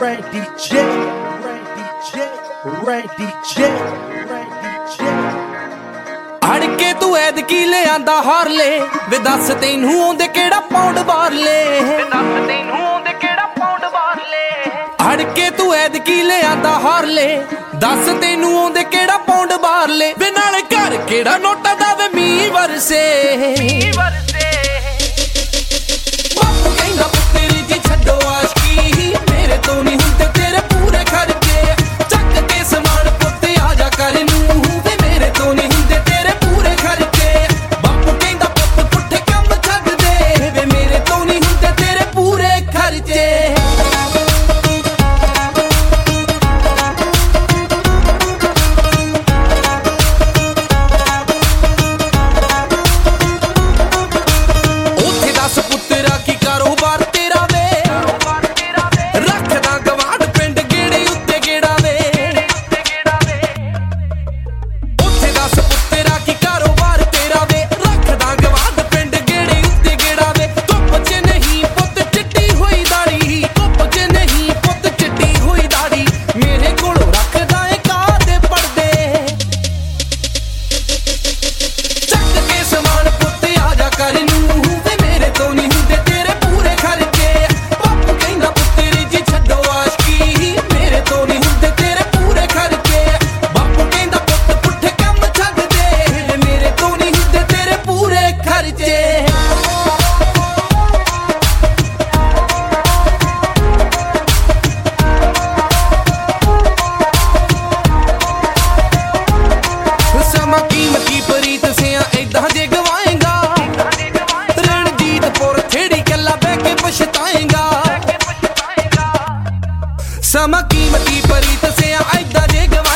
Randy J, Randy J, Randy J, Randy J. ਅੜ ਕੇ ਤੂੰ ਐਦ ਕੀ ਲਿਆਂਦਾ ਹਾਰਲੇ? ਵੇ ਦੱਸ ਤੈਨੂੰ ਆਉਂਦੇ ਕਿਹੜਾ ਪੌਂਡ ਬਾਰਲੇ? ਵੇ ਦੱਸ ਤੈਨੂੰ ਆਉਂਦੇ ਕਿਹੜਾ ਪੌਂਡ ਬਾਰਲੇ? ਅੜ ਕੇ ਤੂੰ ਐਦ ਕੀ ਲਿਆਂਦਾ ਹਾਰਲੇ? ਦੱਸ ਤੈਨੂੰ ਆਉਂਦੇ ਕਿਹੜਾ ਪੌਂਡ ਬਾਰਲੇ? ਵੇ ਨਾਲ ਘਰ ਕਿਹੜਾ ਨੋਟਾਂ ਦਾ ਵੇ ਮੀਂਹ ਵਰਸੇ? ਸਮਾਂ ਕੀਮਤੀ ਪਰੀ ਤਸਿਆ ਐਦਾਂ ਜੇ ਗਵਾ